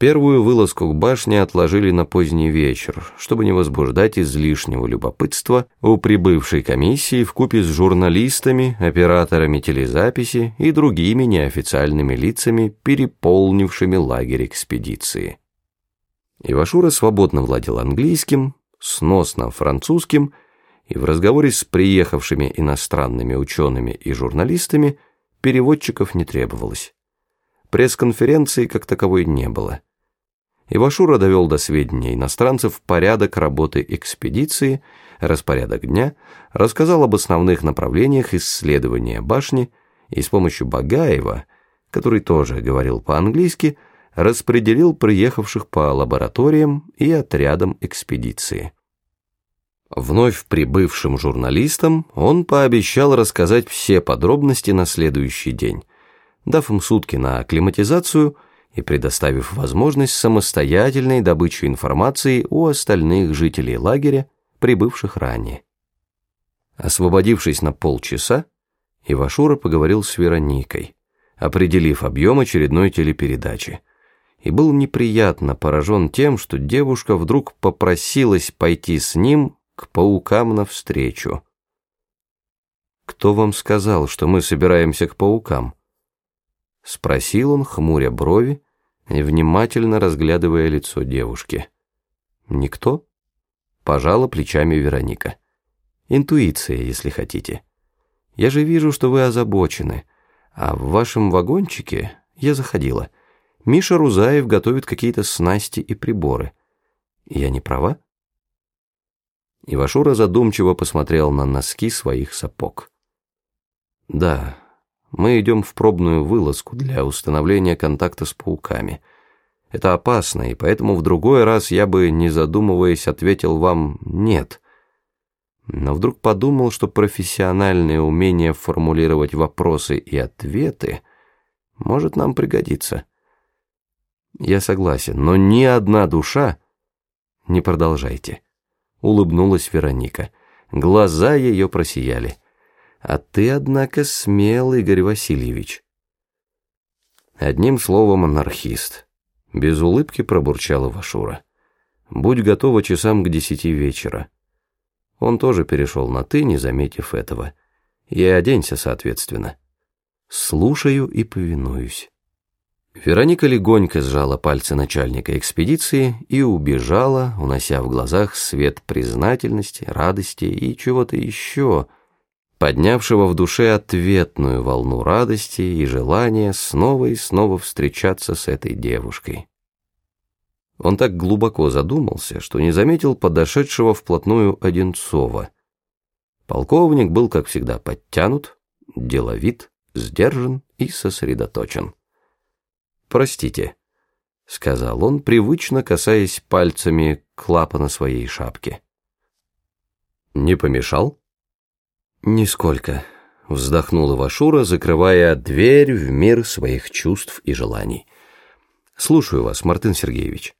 Первую вылазку к башне отложили на поздний вечер, чтобы не возбуждать излишнего любопытства у прибывшей комиссии в купе с журналистами, операторами телезаписи и другими неофициальными лицами, переполнившими лагерь экспедиции. Ивашура свободно владел английским, сносно французским, и в разговоре с приехавшими иностранными учеными и журналистами переводчиков не требовалось. Пресс-конференции как таковой не было. Ивашура довел до сведения иностранцев порядок работы экспедиции, распорядок дня, рассказал об основных направлениях исследования башни и с помощью Багаева, который тоже говорил по-английски, распределил приехавших по лабораториям и отрядам экспедиции. Вновь прибывшим журналистам он пообещал рассказать все подробности на следующий день, дав им сутки на акклиматизацию – и предоставив возможность самостоятельной добычи информации у остальных жителей лагеря, прибывших ранее. Освободившись на полчаса, Ивашура поговорил с Вероникой, определив объем очередной телепередачи, и был неприятно поражен тем, что девушка вдруг попросилась пойти с ним к паукам навстречу. «Кто вам сказал, что мы собираемся к паукам?» Спросил он, хмуря брови и внимательно разглядывая лицо девушки. «Никто?» Пожала плечами Вероника. «Интуиция, если хотите. Я же вижу, что вы озабочены, а в вашем вагончике я заходила. Миша Рузаев готовит какие-то снасти и приборы. Я не права?» Ивашура задумчиво посмотрел на носки своих сапог. «Да, мы идем в пробную вылазку для установления контакта с пауками. Это опасно, и поэтому в другой раз я бы, не задумываясь, ответил вам «нет». Но вдруг подумал, что профессиональное умение формулировать вопросы и ответы может нам пригодиться. Я согласен, но ни одна душа... Не продолжайте. Улыбнулась Вероника. Глаза ее просияли. А ты, однако, смел, Игорь Васильевич. Одним словом, анархист. Без улыбки пробурчала Вашура. Будь готова часам к десяти вечера. Он тоже перешел на «ты», не заметив этого. И оденься, соответственно. Слушаю и повинуюсь. Вероника легонько сжала пальцы начальника экспедиции и убежала, унося в глазах свет признательности, радости и чего-то еще — поднявшего в душе ответную волну радости и желания снова и снова встречаться с этой девушкой. Он так глубоко задумался, что не заметил подошедшего вплотную Одинцова. Полковник был, как всегда, подтянут, деловит, сдержан и сосредоточен. «Простите», — сказал он, привычно касаясь пальцами клапана своей шапки. «Не помешал?» «Нисколько», — вздохнула Вашура, закрывая дверь в мир своих чувств и желаний. «Слушаю вас, Мартын Сергеевич».